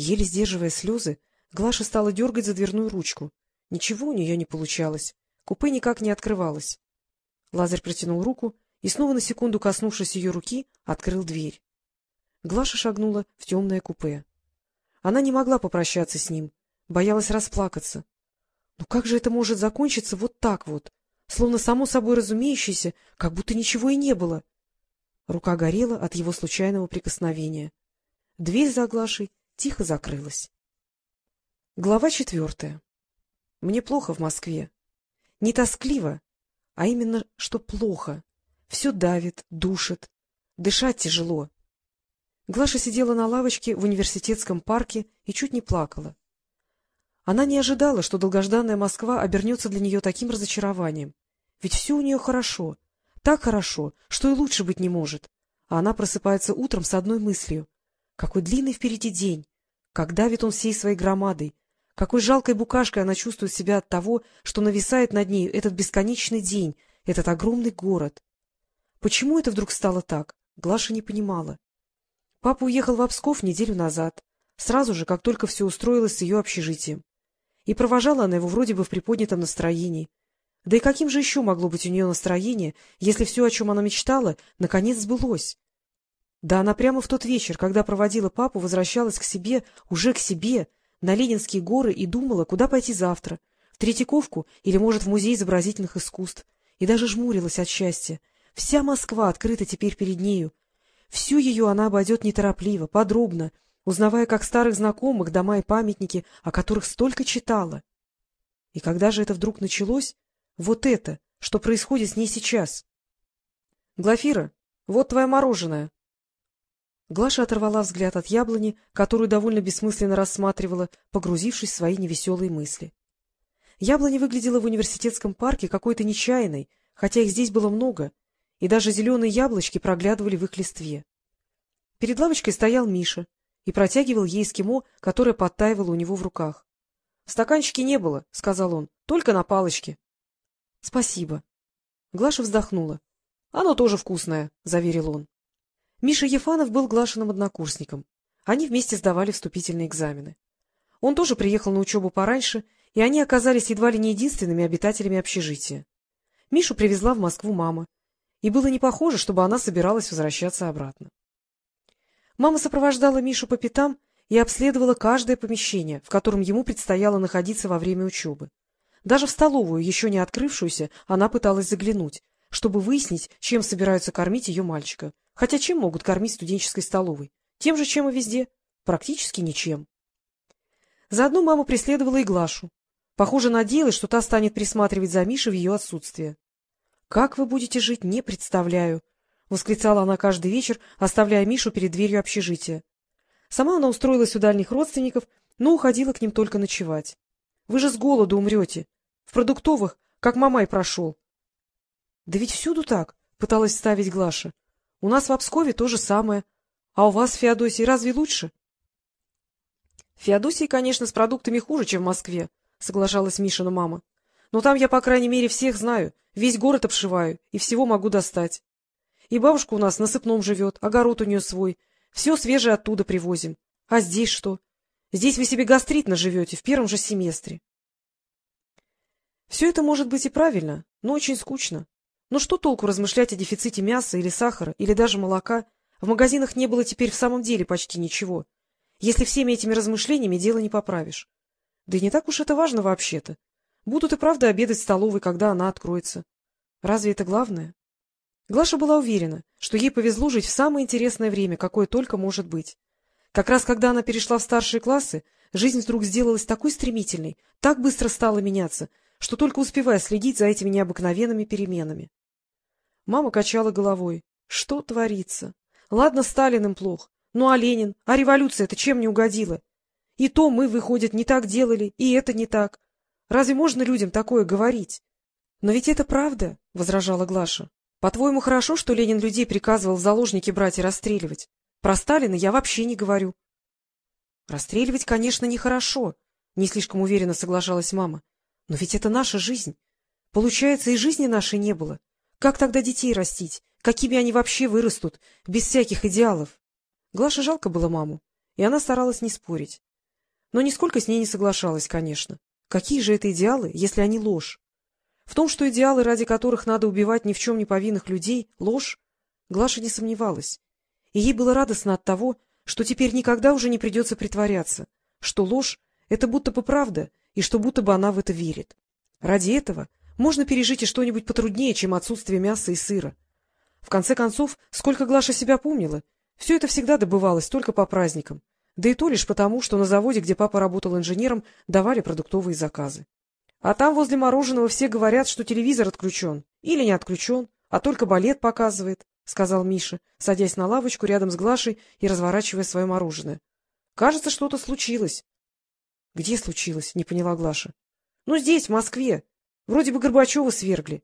Еле сдерживая слезы, Глаша стала дергать за дверную ручку. Ничего у нее не получалось. Купе никак не открывалось. Лазарь протянул руку и, снова на секунду коснувшись ее руки, открыл дверь. Глаша шагнула в темное купе. Она не могла попрощаться с ним, боялась расплакаться. Но как же это может закончиться вот так вот, словно само собой разумеющееся, как будто ничего и не было? Рука горела от его случайного прикосновения. Дверь за Глашей тихо закрылась. Глава четвертая. Мне плохо в Москве. Не тоскливо, а именно, что плохо. Все давит, душит. Дышать тяжело. Глаша сидела на лавочке в университетском парке и чуть не плакала. Она не ожидала, что долгожданная Москва обернется для нее таким разочарованием. Ведь все у нее хорошо, так хорошо, что и лучше быть не может. А она просыпается утром с одной мыслью. Какой длинный впереди день! Как давит он всей своей громадой! Какой жалкой букашкой она чувствует себя от того, что нависает над ней этот бесконечный день, этот огромный город. Почему это вдруг стало так, Глаша не понимала. Папа уехал в Обсков неделю назад, сразу же, как только все устроилось с ее общежитием. И провожала она его вроде бы в приподнятом настроении. Да и каким же еще могло быть у нее настроение, если все, о чем она мечтала, наконец сбылось? Да она прямо в тот вечер, когда проводила папу, возвращалась к себе, уже к себе, на Ленинские горы и думала, куда пойти завтра, в Третьяковку или, может, в Музей изобразительных искусств, и даже жмурилась от счастья. Вся Москва открыта теперь перед нею, Всю ее она обойдет неторопливо, подробно, узнавая как старых знакомых дома и памятники, о которых столько читала. И когда же это вдруг началось? Вот это, что происходит с ней сейчас. — Глафира, вот твое мороженое. Глаша оторвала взгляд от яблони, которую довольно бессмысленно рассматривала, погрузившись в свои невеселые мысли. Яблоня выглядела в университетском парке какой-то нечаянной, хотя их здесь было много, и даже зеленые яблочки проглядывали в их листве. Перед лавочкой стоял Миша и протягивал ей эскимо, которое подтаивало у него в руках. — В стаканчике не было, — сказал он, — только на палочке. — Спасибо. Глаша вздохнула. — Оно тоже вкусное, — заверил он. Миша Ефанов был Глашиным однокурсником. Они вместе сдавали вступительные экзамены. Он тоже приехал на учебу пораньше, и они оказались едва ли не единственными обитателями общежития. Мишу привезла в Москву мама, и было не похоже, чтобы она собиралась возвращаться обратно. Мама сопровождала Мишу по пятам и обследовала каждое помещение, в котором ему предстояло находиться во время учебы. Даже в столовую, еще не открывшуюся, она пыталась заглянуть, чтобы выяснить, чем собираются кормить ее мальчика. Хотя чем могут кормить студенческой столовой? Тем же, чем и везде. Практически ничем. Заодно мама преследовала и Глашу. Похоже, надеялась, что та станет присматривать за Мишей в ее отсутствие. Как вы будете жить, не представляю, — восклицала она каждый вечер, оставляя Мишу перед дверью общежития. Сама она устроилась у дальних родственников, но уходила к ним только ночевать. — Вы же с голоду умрете. В продуктовых, как мамай прошел. — Да ведь всюду так, — пыталась ставить Глаша. — У нас в Обскове то же самое. А у вас, в Феодосии, разве лучше? — В Феодосии, конечно, с продуктами хуже, чем в Москве, — соглашалась Мишина мама. Но там я, по крайней мере, всех знаю, весь город обшиваю и всего могу достать. И бабушка у нас на сыпном живет, огород у нее свой, все свежее оттуда привозим. А здесь что? Здесь вы себе гастрит наживете в первом же семестре. Все это может быть и правильно, но очень скучно. Но что толку размышлять о дефиците мяса или сахара, или даже молока? В магазинах не было теперь в самом деле почти ничего. Если всеми этими размышлениями дело не поправишь. Да и не так уж это важно вообще-то. Будут и правда обедать в столовой, когда она откроется. Разве это главное? Глаша была уверена, что ей повезло жить в самое интересное время, какое только может быть. Как раз когда она перешла в старшие классы, жизнь вдруг сделалась такой стремительной, так быстро стала меняться, что только успевая следить за этими необыкновенными переменами. Мама качала головой. Что творится? Ладно, Сталин им плох. Ну а Ленин? А революция-то чем не угодила? И то мы, выходит, не так делали, и это не так. Разве можно людям такое говорить? — Но ведь это правда, — возражала Глаша. — По-твоему, хорошо, что Ленин людей приказывал заложники брать и расстреливать? Про Сталина я вообще не говорю. — Расстреливать, конечно, нехорошо, — не слишком уверенно соглашалась мама. — Но ведь это наша жизнь. Получается, и жизни нашей не было. Как тогда детей растить? Какими они вообще вырастут, без всяких идеалов? Глаше жалко было маму, и она старалась не спорить. но нисколько с ней не соглашалась, конечно. Какие же это идеалы, если они ложь? В том, что идеалы, ради которых надо убивать ни в чем не повинных людей, ложь, Глаша не сомневалась. И ей было радостно от того, что теперь никогда уже не придется притворяться, что ложь — это будто бы правда, и что будто бы она в это верит. Ради этого можно пережить и что-нибудь потруднее, чем отсутствие мяса и сыра. В конце концов, сколько Глаша себя помнила, все это всегда добывалось только по праздникам, да и то лишь потому, что на заводе, где папа работал инженером, давали продуктовые заказы. А там возле мороженого все говорят, что телевизор отключен. Или не отключен, а только балет показывает, — сказал Миша, садясь на лавочку рядом с Глашей и разворачивая свое мороженое. — Кажется, что-то случилось. — Где случилось? — не поняла Глаша. — Ну, здесь, в Москве. Вроде бы Горбачева свергли.